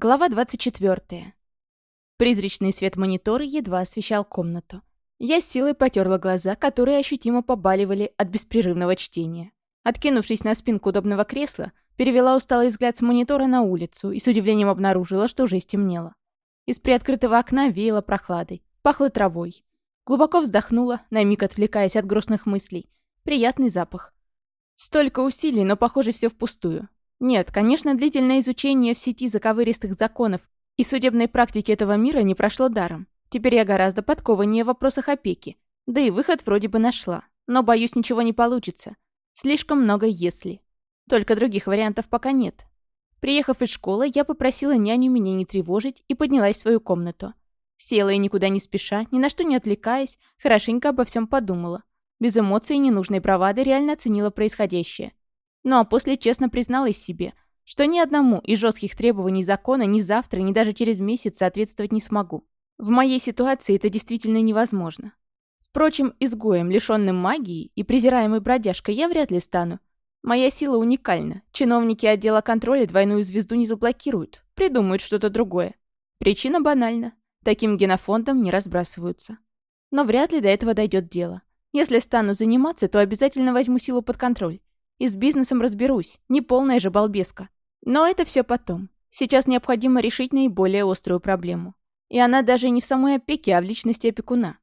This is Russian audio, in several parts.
Глава 24. Призрачный свет монитора едва освещал комнату. Я с силой потерла глаза, которые ощутимо побаливали от беспрерывного чтения. Откинувшись на спинку удобного кресла, перевела усталый взгляд с монитора на улицу и с удивлением обнаружила, что уже стемнело. Из приоткрытого окна веяло прохладой, пахло травой. Глубоко вздохнула, на миг отвлекаясь от грустных мыслей. Приятный запах. Столько усилий, но, похоже, все впустую. Нет, конечно, длительное изучение в сети заковыристых законов и судебной практики этого мира не прошло даром. Теперь я гораздо подкованнее в вопросах опеки. Да и выход вроде бы нашла. Но, боюсь, ничего не получится. Слишком много «если». Только других вариантов пока нет. Приехав из школы, я попросила няню меня не тревожить и поднялась в свою комнату. Села и никуда не спеша, ни на что не отвлекаясь, хорошенько обо всем подумала. Без эмоций и ненужной бравады реально оценила происходящее. Ну а после честно призналась себе, что ни одному из жестких требований закона ни завтра, ни даже через месяц соответствовать не смогу. В моей ситуации это действительно невозможно. Впрочем, изгоем, лишенным магии и презираемой бродяжкой я вряд ли стану. Моя сила уникальна. Чиновники отдела контроля двойную звезду не заблокируют, придумают что-то другое. Причина банальна. Таким генофондом не разбрасываются. Но вряд ли до этого дойдет дело. Если стану заниматься, то обязательно возьму силу под контроль. И с бизнесом разберусь, не полная же балбеска. Но это все потом. Сейчас необходимо решить наиболее острую проблему. И она даже не в самой опеке, а в личности опекуна.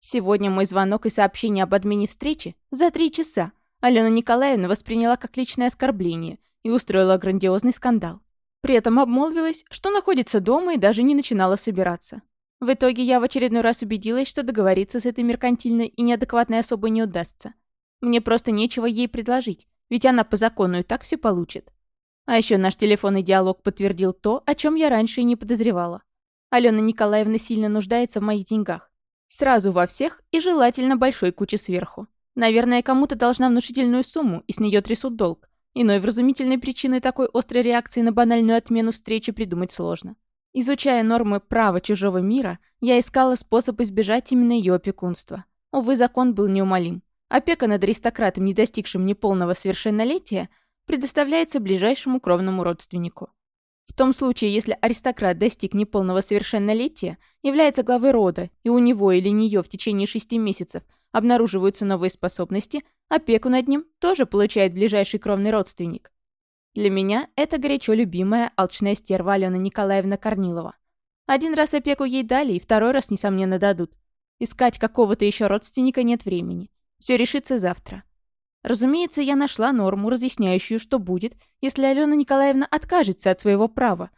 Сегодня мой звонок и сообщение об отмене встречи за три часа Алена Николаевна восприняла как личное оскорбление и устроила грандиозный скандал. При этом обмолвилась, что находится дома и даже не начинала собираться. В итоге я в очередной раз убедилась, что договориться с этой меркантильной и неадекватной особой не удастся. Мне просто нечего ей предложить, ведь она по закону и так все получит. А еще наш телефонный диалог подтвердил то, о чем я раньше и не подозревала. Алена Николаевна сильно нуждается в моих деньгах. Сразу во всех и желательно большой куче сверху. Наверное, кому-то должна внушительную сумму, и с нее трясут долг. Иной вразумительной причины такой острой реакции на банальную отмену встречи придумать сложно. Изучая нормы права чужого мира, я искала способ избежать именно ее опекунства. Увы, закон был неумолим. Опека над аристократом, не достигшим неполного совершеннолетия, предоставляется ближайшему кровному родственнику. В том случае, если аристократ достиг неполного совершеннолетия, является главой рода, и у него или нее в течение шести месяцев обнаруживаются новые способности, опеку над ним тоже получает ближайший кровный родственник. Для меня это горячо любимая алчная стерва Алена Николаевна Корнилова. Один раз опеку ей дали, и второй раз, несомненно, дадут. Искать какого-то еще родственника нет времени. Все решится завтра. Разумеется, я нашла норму, разъясняющую, что будет, если Алена Николаевна откажется от своего права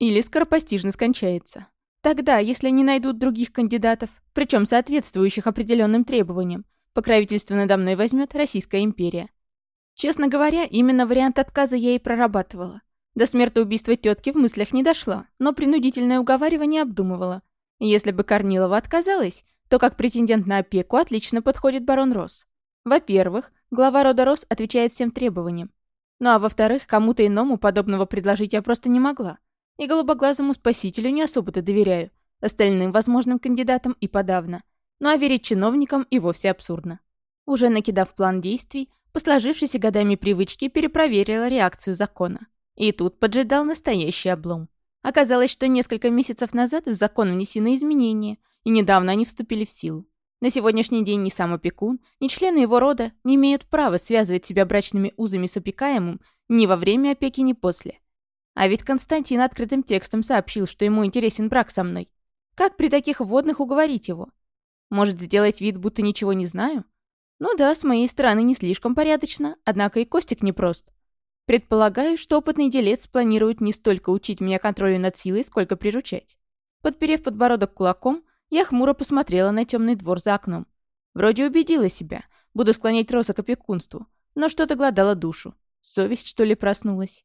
или скоропостижно скончается. Тогда, если не найдут других кандидатов, причем соответствующих определенным требованиям, покровительство надо мной возьмет Российская империя. Честно говоря, именно вариант отказа я и прорабатывала. До смертоубийства тетки в мыслях не дошла, но принудительное уговаривание обдумывала. Если бы Корнилова отказалась, то как претендент на опеку отлично подходит барон Росс. Во-первых, глава рода Росс отвечает всем требованиям. Ну а во-вторых, кому-то иному подобного предложить я просто не могла. И голубоглазому спасителю не особо-то доверяю. Остальным возможным кандидатам и подавно. Ну а верить чиновникам и вовсе абсурдно. Уже накидав план действий, по сложившейся годами привычки перепроверила реакцию закона. И тут поджидал настоящий облом. Оказалось, что несколько месяцев назад в закон внесены изменения – и недавно они вступили в силу. На сегодняшний день ни сам опекун, ни члены его рода не имеют права связывать себя брачными узами с опекаемым ни во время опеки, ни после. А ведь Константин открытым текстом сообщил, что ему интересен брак со мной. Как при таких вводных уговорить его? Может, сделать вид, будто ничего не знаю? Ну да, с моей стороны не слишком порядочно, однако и Костик непрост. Предполагаю, что опытный делец планирует не столько учить меня контролю над силой, сколько приручать. Подперев подбородок кулаком, я хмуро посмотрела на темный двор за окном. Вроде убедила себя. Буду склонять Роса к опекунству. Но что-то гладало душу. Совесть, что ли, проснулась?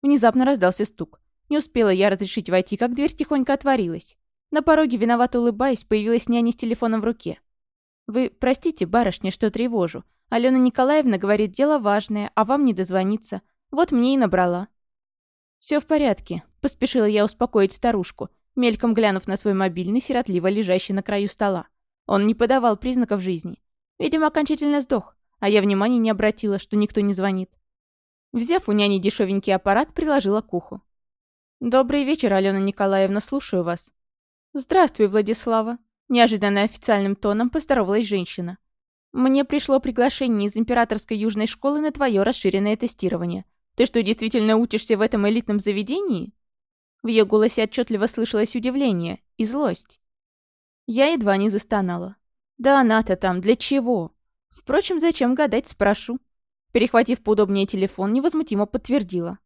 Внезапно раздался стук. Не успела я разрешить войти, как дверь тихонько отворилась. На пороге, виновато улыбаясь, появилась няня с телефоном в руке. «Вы простите, барышня, что тревожу. Алена Николаевна говорит, дело важное, а вам не дозвониться. Вот мне и набрала». «Все в порядке», — поспешила я успокоить старушку, мельком глянув на свой мобильный, сиротливо лежащий на краю стола. Он не подавал признаков жизни. Видимо, окончательно сдох, а я внимания не обратила, что никто не звонит. Взяв у няни дешевенький аппарат, приложила к уху. «Добрый вечер, Алена Николаевна, слушаю вас». «Здравствуй, Владислава», – неожиданно официальным тоном поздоровалась женщина. «Мне пришло приглашение из Императорской Южной школы на твое расширенное тестирование. Ты что, действительно учишься в этом элитном заведении?» В ее голосе отчетливо слышалось удивление и злость. Я едва не застонала. «Да она-то там для чего?» Впрочем, зачем гадать, спрошу. Перехватив поудобнее телефон, невозмутимо подтвердила.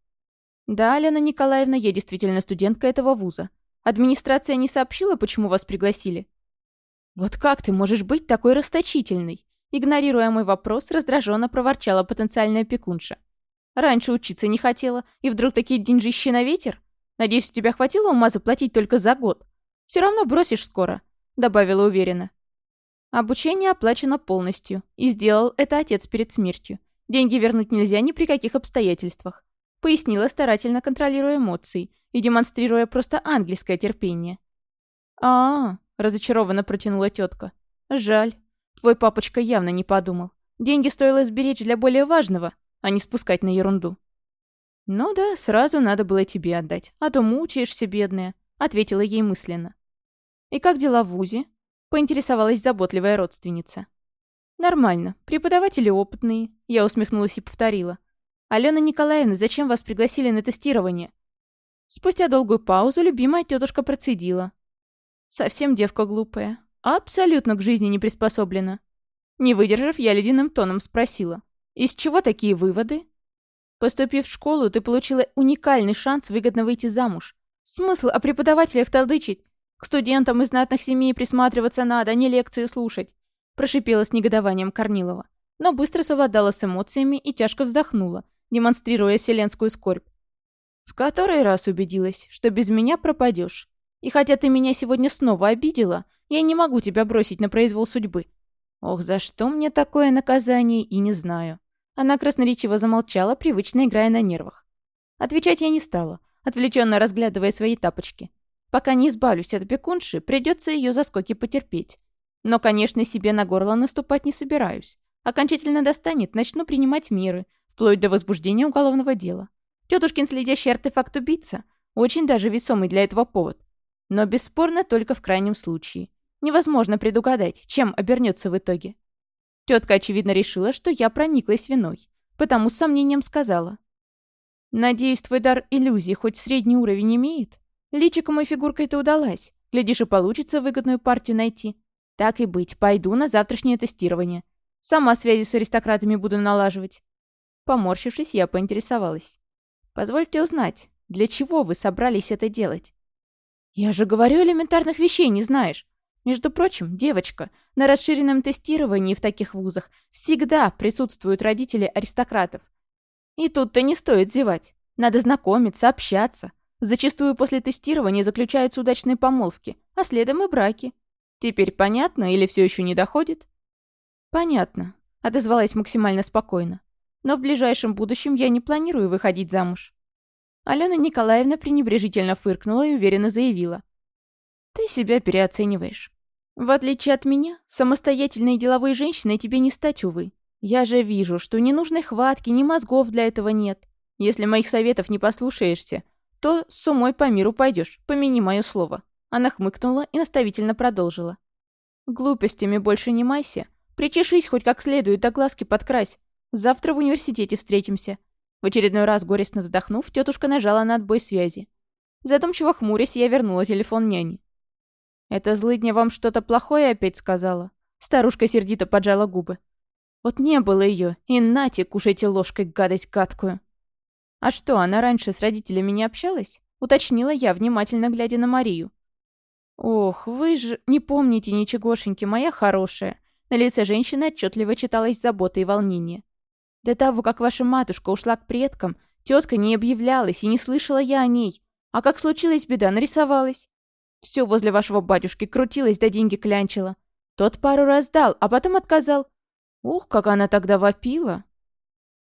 «Да, Лена Николаевна, я действительно студентка этого вуза. Администрация не сообщила, почему вас пригласили?» «Вот как ты можешь быть такой расточительной?» Игнорируя мой вопрос, раздраженно проворчала потенциальная опекунша. «Раньше учиться не хотела, и вдруг такие деньжищи на ветер? Надеюсь, у тебя хватило ума заплатить только за год? Все равно бросишь скоро», — добавила уверенно. Обучение оплачено полностью, и сделал это отец перед смертью. Деньги вернуть нельзя ни при каких обстоятельствах пояснила, старательно контролируя эмоции и демонстрируя просто ангельское терпение. а, -а, -а разочарованно протянула тетка. «Жаль. Твой папочка явно не подумал. Деньги стоило сберечь для более важного, а не спускать на ерунду». «Ну да, сразу надо было тебе отдать, а то мучаешься, бедная», — ответила ей мысленно. «И как дела в ВУЗе?» — поинтересовалась заботливая родственница. «Нормально. Преподаватели опытные», — я усмехнулась и повторила. «Алена Николаевна, зачем вас пригласили на тестирование?» Спустя долгую паузу любимая тетушка процедила. «Совсем девка глупая. Абсолютно к жизни не приспособлена». Не выдержав, я ледяным тоном спросила. «Из чего такие выводы?» «Поступив в школу, ты получила уникальный шанс выгодно выйти замуж. Смысл о преподавателях толдычить? К студентам из знатных семей присматриваться надо, а не лекции слушать», прошипела с негодованием Корнилова. Но быстро совладала с эмоциями и тяжко вздохнула, демонстрируя вселенскую скорбь. В который раз убедилась, что без меня пропадешь. И хотя ты меня сегодня снова обидела, я не могу тебя бросить на произвол судьбы. Ох, за что мне такое наказание, и не знаю. Она красноречиво замолчала, привычно играя на нервах. Отвечать я не стала, отвлеченно разглядывая свои тапочки. Пока не избавлюсь от опекунши, придется ее заскоки потерпеть. Но, конечно, себе на горло наступать не собираюсь. Окончательно достанет, начну принимать меры, вплоть до возбуждения уголовного дела. Тетушкин следящий артефакт убийца очень даже весомый для этого повод. Но бесспорно только в крайнем случае. Невозможно предугадать, чем обернется в итоге. Тетка, очевидно, решила, что я прониклась виной, потому с сомнением сказала. «Надеюсь, твой дар иллюзии хоть средний уровень имеет? Личиком и фигуркой-то удалась. Глядишь, и получится выгодную партию найти. Так и быть, пойду на завтрашнее тестирование. Сама связи с аристократами буду налаживать. Поморщившись, я поинтересовалась. «Позвольте узнать, для чего вы собрались это делать?» «Я же говорю, элементарных вещей не знаешь. Между прочим, девочка, на расширенном тестировании в таких вузах всегда присутствуют родители аристократов. И тут-то не стоит зевать. Надо знакомиться, общаться. Зачастую после тестирования заключаются удачные помолвки, а следом и браки. Теперь понятно или все еще не доходит?» «Понятно», — отозвалась максимально спокойно но в ближайшем будущем я не планирую выходить замуж». Алена Николаевна пренебрежительно фыркнула и уверенно заявила. «Ты себя переоцениваешь. В отличие от меня, самостоятельной деловой женщиной тебе не стать, увы. Я же вижу, что ни нужной хватки, ни мозгов для этого нет. Если моих советов не послушаешься, то с умой по миру пойдешь, помяни мое слово». Она хмыкнула и наставительно продолжила. «Глупостями больше не майся. Причешись хоть как следует, да глазки подкрась. Завтра в университете встретимся». В очередной раз горестно вздохнув, тетушка нажала на отбой связи. Задумчиво хмурясь, я вернула телефон няне. «Это злыдня вам что-то плохое опять сказала?» Старушка сердито поджала губы. «Вот не было ее, и нате, кушайте ложкой гадость гадкую». «А что, она раньше с родителями не общалась?» Уточнила я, внимательно глядя на Марию. «Ох, вы же не помните ничегошеньки, моя хорошая». На лице женщины отчетливо читалась забота и волнение. До того, как ваша матушка ушла к предкам, тетка не объявлялась, и не слышала я о ней. А как случилась беда, нарисовалась. Все возле вашего батюшки крутилось, да деньги клянчила. Тот пару раз дал, а потом отказал. Ух, как она тогда вопила.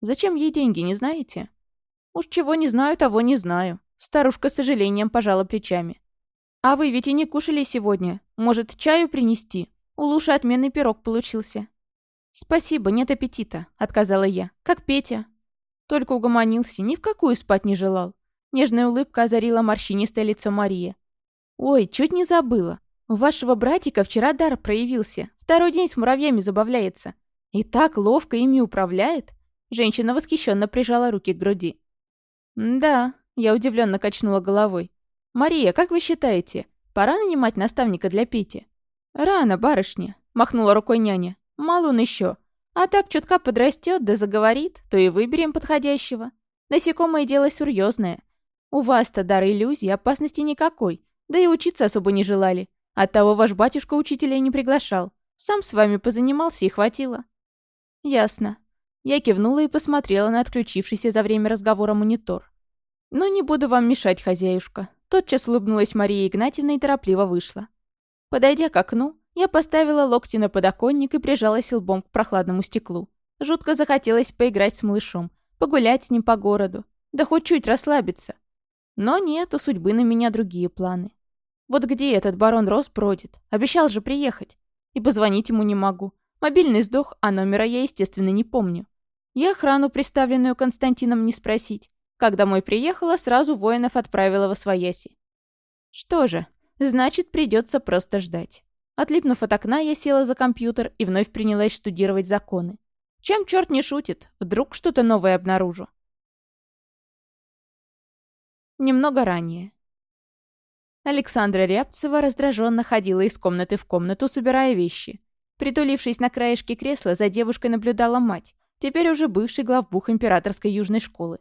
Зачем ей деньги, не знаете? Уж чего не знаю, того не знаю. Старушка с сожалением пожала плечами. А вы ведь и не кушали сегодня. Может, чаю принести? У Луши отменный пирог получился. «Спасибо, нет аппетита», — отказала я. «Как Петя». Только угомонился, ни в какую спать не желал. Нежная улыбка озарила морщинистое лицо Марии. «Ой, чуть не забыла. У вашего братика вчера дар проявился. Второй день с муравьями забавляется. И так ловко ими управляет». Женщина восхищенно прижала руки к груди. «Да», — я удивленно качнула головой. «Мария, как вы считаете, пора нанимать наставника для Пети?» «Рано, барышня», — махнула рукой няня. «Мал он еще. А так чутка подрастет, да заговорит, то и выберем подходящего. Насекомое дело серьезное. У вас-то дар иллюзий, опасности никакой, да и учиться особо не желали. Оттого ваш батюшка учителя не приглашал. Сам с вами позанимался и хватило». «Ясно». Я кивнула и посмотрела на отключившийся за время разговора монитор. «Но не буду вам мешать, хозяюшка». Тотчас улыбнулась Мария Игнатьевна и торопливо вышла. Подойдя к окну, я поставила локти на подоконник и прижалась лбом к прохладному стеклу. Жутко захотелось поиграть с малышом, погулять с ним по городу, да хоть чуть расслабиться. Но нет, у судьбы на меня другие планы. Вот где этот барон Рос бродит? Обещал же приехать. И позвонить ему не могу. Мобильный сдох, а номера я, естественно, не помню. И охрану, представленную Константином, не спросить. Когда мой приехала, сразу воинов отправила во свояси. Что же, значит, придется просто ждать. Отлипнув от окна, я села за компьютер и вновь принялась штудировать законы. Чем черт не шутит, вдруг что-то новое обнаружу. Немного ранее. Александра Рябцева раздраженно ходила из комнаты в комнату, собирая вещи. Притулившись на краешке кресла, за девушкой наблюдала мать, теперь уже бывший главбух императорской южной школы.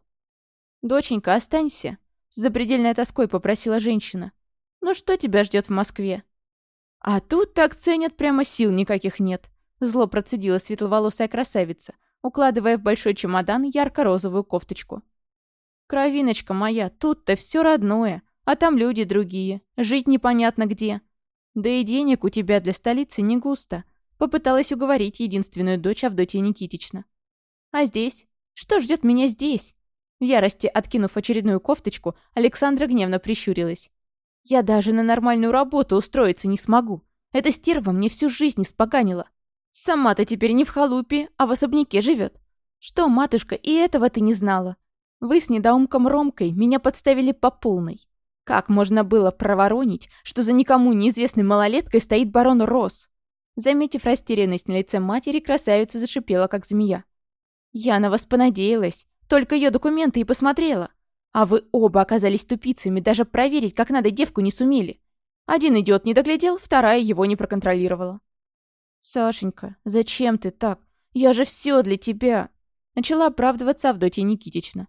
«Доченька, останься», — с запредельной тоской попросила женщина. «Ну что тебя ждет в Москве?» «А тут так ценят, прямо сил никаких нет», — зло процедила светловолосая красавица, укладывая в большой чемодан ярко-розовую кофточку. «Кровиночка моя, тут-то все родное, а там люди другие, жить непонятно где. Да и денег у тебя для столицы не густо», — попыталась уговорить единственную дочь Авдотья Никитична. «А здесь? Что ждет меня здесь?» В ярости, откинув очередную кофточку, Александра гневно прищурилась. «Я даже на нормальную работу устроиться не смогу. Эта стерва мне всю жизнь испоганила. Сама-то теперь не в халупе, а в особняке живет. Что, матушка, и этого ты не знала? Вы с недоумком Ромкой меня подставили по полной. Как можно было проворонить, что за никому неизвестной малолеткой стоит барон Рос?» Заметив растерянность на лице матери, красавица зашипела, как змея. «Я на вас понадеялась. Только ее документы и посмотрела. А вы оба оказались тупицами, даже проверить, как надо, девку не сумели. Один идиот не доглядел, вторая его не проконтролировала. «Сашенька, зачем ты так? Я же все для тебя!» Начала оправдываться Авдотья Никитична.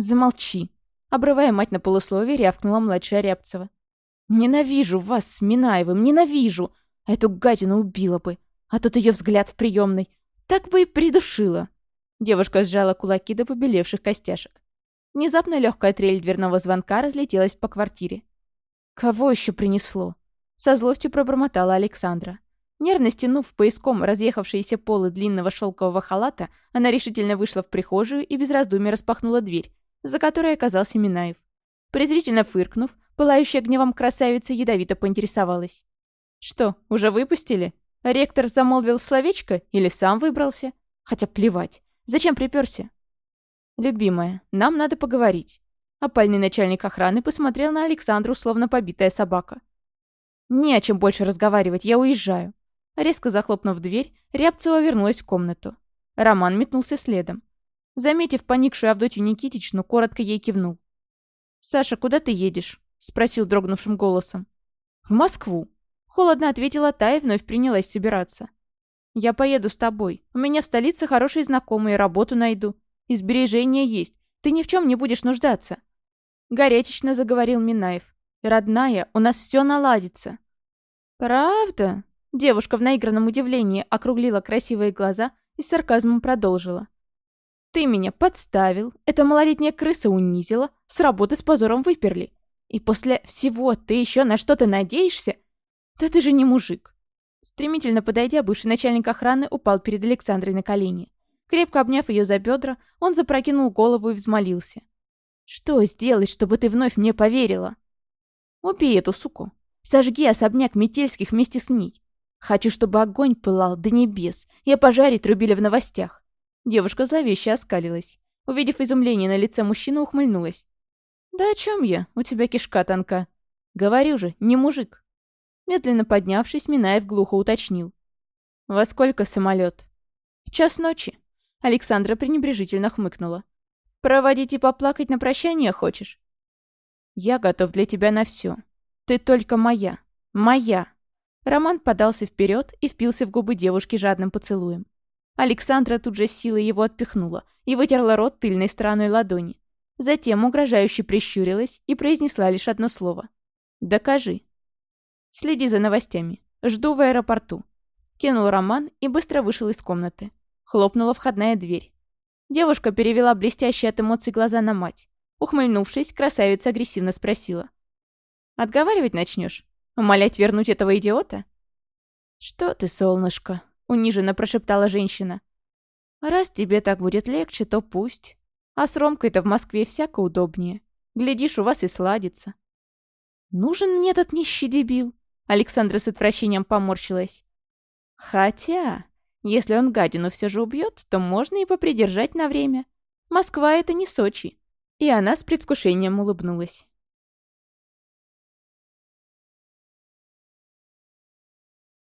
«Замолчи!» Обрывая мать на полусловие, рявкнула младшая Рябцева. «Ненавижу вас с Минаевым, ненавижу! Эту гадину убила бы, а тут ее взгляд в приемной. Так бы и придушила!» Девушка сжала кулаки до побелевших костяшек. Внезапно легкая трель дверного звонка разлетелась по квартире. «Кого еще принесло?» Со злостью пробормотала Александра. Нервно стянув пояском разъехавшиеся полы длинного шелкового халата, она решительно вышла в прихожую и без раздумий распахнула дверь, за которой оказался Минаев. Презрительно фыркнув, пылающая гневом красавица ядовито поинтересовалась. «Что, уже выпустили? Ректор замолвил словечко или сам выбрался? Хотя плевать. Зачем приперся? «Любимая, нам надо поговорить». Опальный начальник охраны посмотрел на Александру, словно побитая собака. «Не о чем больше разговаривать, я уезжаю». Резко захлопнув дверь, Рябцева вернулась в комнату. Роман метнулся следом. Заметив поникшую Авдотью Никитичну, коротко ей кивнул. «Саша, куда ты едешь?» — спросил дрогнувшим голосом. «В Москву», — холодно ответила та и вновь принялась собираться. «Я поеду с тобой. У меня в столице хорошие знакомые, работу найду. И есть. Ты ни в чем не будешь нуждаться». Горячечно заговорил Минаев. «Родная, у нас все наладится». «Правда?» Девушка в наигранном удивлении округлила красивые глаза и с сарказмом продолжила. «Ты меня подставил, эта малолетняя крыса унизила, с работы с позором выперли. И после всего ты еще на что-то надеешься? Да ты же не мужик. Стремительно подойдя, бывший начальник охраны упал перед Александрой на колени. Крепко обняв ее за бедра, он запрокинул голову и взмолился. «Что сделать, чтобы ты вновь мне поверила?» «Убей эту суку. Сожги особняк Метельских вместе с ней. Хочу, чтобы огонь пылал до небес и о пожаре трубили в новостях». Девушка зловеще оскалилась. Увидев изумление на лице мужчины, ухмыльнулась. «Да о чем я? У тебя кишка тонка. Говорю же, не мужик». Медленно поднявшись, Минаев глухо уточнил. «Во сколько самолет? «В час ночи». Александра пренебрежительно хмыкнула. «Проводить и поплакать на прощание хочешь?» «Я готов для тебя на все. Ты только моя. Моя!» Роман подался вперед и впился в губы девушки жадным поцелуем. Александра тут же силой его отпихнула и вытерла рот тыльной стороной ладони. Затем угрожающе прищурилась и произнесла лишь одно слово. «Докажи». «Следи за новостями. Жду в аэропорту». Кинул Роман и быстро вышел из комнаты. Хлопнула входная дверь. Девушка перевела блестящие от эмоций глаза на мать. Ухмыльнувшись, красавица агрессивно спросила. «Отговаривать начнешь? Умолять вернуть этого идиота?» «Что ты, солнышко?» — униженно прошептала женщина. «Раз тебе так будет легче, то пусть. А с Ромкой-то в Москве всяко удобнее. Глядишь, у вас и сладится». «Нужен мне этот нищий дебил?» Александра с отвращением поморщилась. «Хотя, если он гадину все же убьет, то можно и попридержать на время. Москва — это не Сочи». И она с предвкушением улыбнулась.